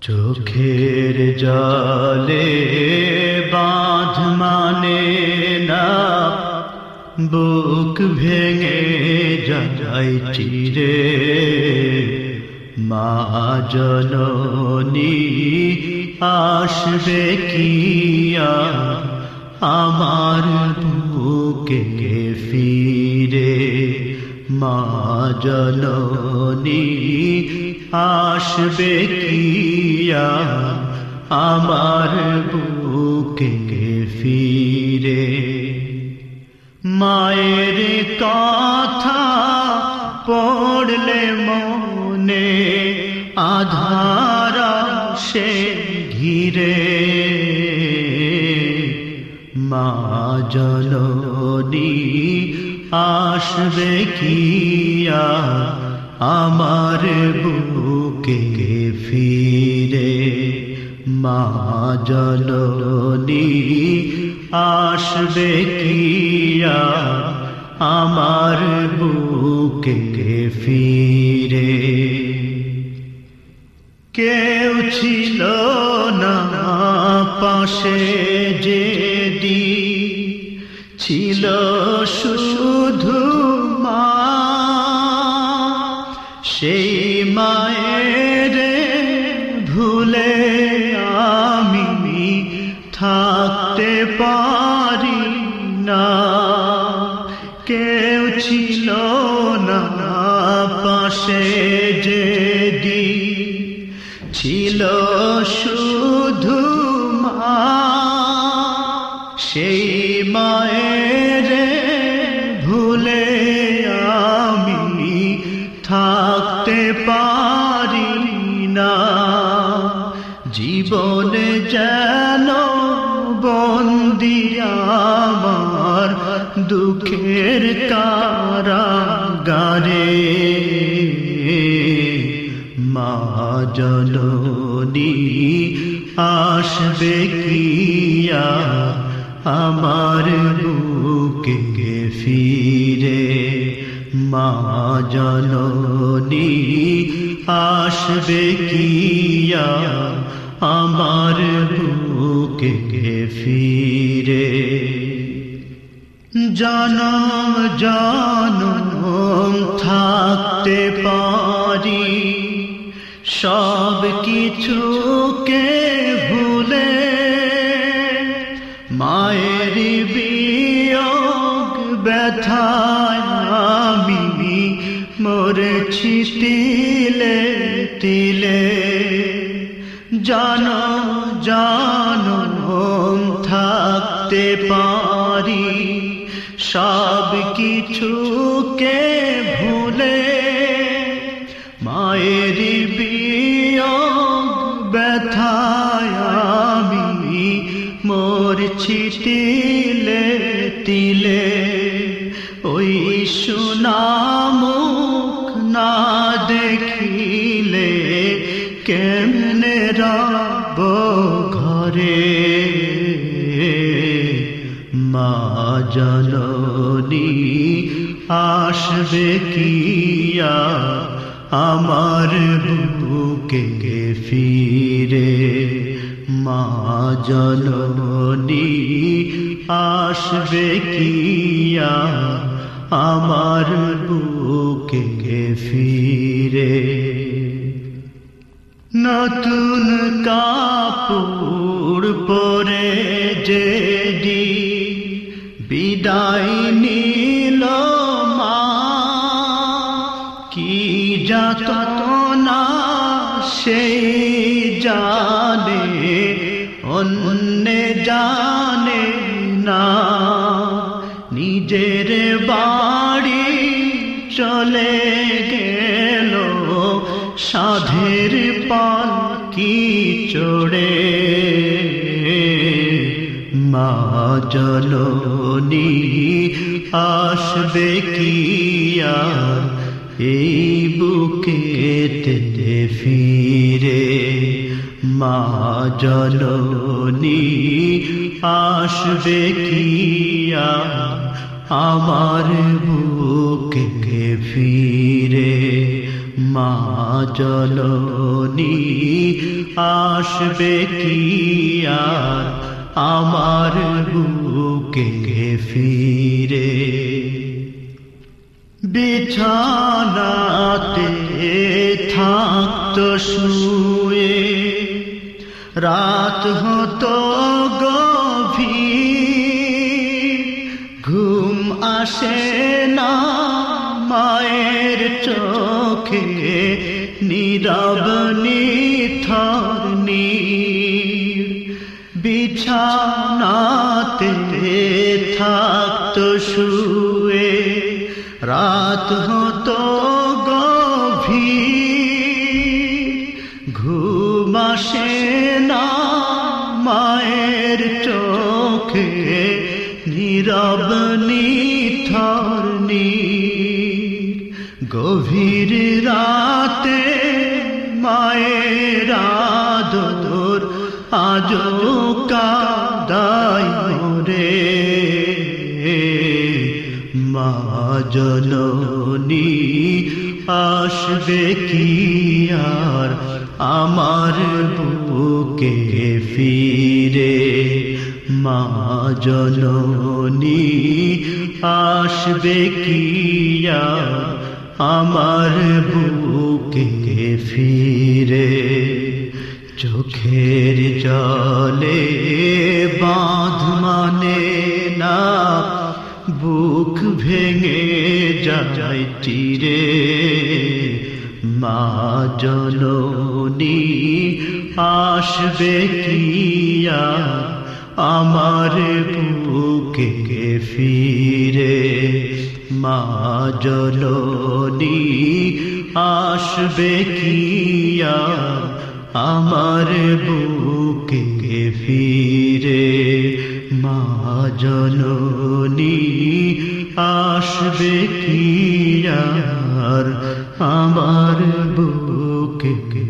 চোখের জলে বাঁধ মানে না? বুক ভেঙে যায় চিরে মা জননী, আসবে কিয়া আমার বুকে ফিরে? মা জননী, আসবে কিয়া আমার বুকে ফিরে? মায়ের কথা পড়লে মনে আধার সে ঘিরে। মা জননী আসবে কিয়া আমার বুকে ফিরে? মা জননী, আসবে কিয়া আমার বুকে ফিরে? কেউ ছিল না পাশে যেদি ছিল শুধু মা। সেই মায়ের ভুলে আমি থাকতে পারি না। জীবনে যেন বন্দি আমার দুঃখের কারাগারে। মা জননী, আসবে কিয়া আমার বুকে ফিরে মা জননী আসবে কিয়া আমার বুকে ফিরে। জনম জনম থাকতে পারি, সব কিছুকে ভুলে মায়ের বিয়োগ ব্যথায় আমি মরেছি তিলে তিলে। জান জান থাকতে পারি সব কিছুকে দেখিলে কেমনে রব ঘরে মা জননী আসবে কিয়া আমার বুকে ফিরে মা জননী আসবে কিয়া আমার বুকে ফিরে? নতুন কাপড় পরে যেদি বিদায় নিল মা, কি যাত না সেই জানে, অন্য জানে না। নিজের চলে গেল। সাধের পালকি চড়ে? মা জননী, আসবে কিয়া এই বুকেতে ফিরে। মা জননী, আসবে কিয়া আমার বুকে ফিরে মা জননী, আসবে কি আর আমার বুকে ফিরে বিছানাতে থাকতো শুয়ে, রাত হতো গভীর। আসে না মায়ের চোখে, নীরব নিথর বিছানাতে থাকতো শুয়ে, রাত হতো গভীর। ঘুম না মায়ের চোখে, নীরব গভীর রাতে মায়ের আদর আজো কাদাই রে মা জননী, আসবে কি আর আমার বুকে ফিরে? মা জননী, আসবে কি আর আমার বুকে ফিরে চোখের জলে বাঁধ মানে না, বুক ভেঙে যায় তীরে। মা জননী, আসবে কিয়া আমার বুকে ফিরে? মা জননী আসবে কিয়া আমার বুকে ফিরে মা জননী আসবে কি আর? আমার বুকে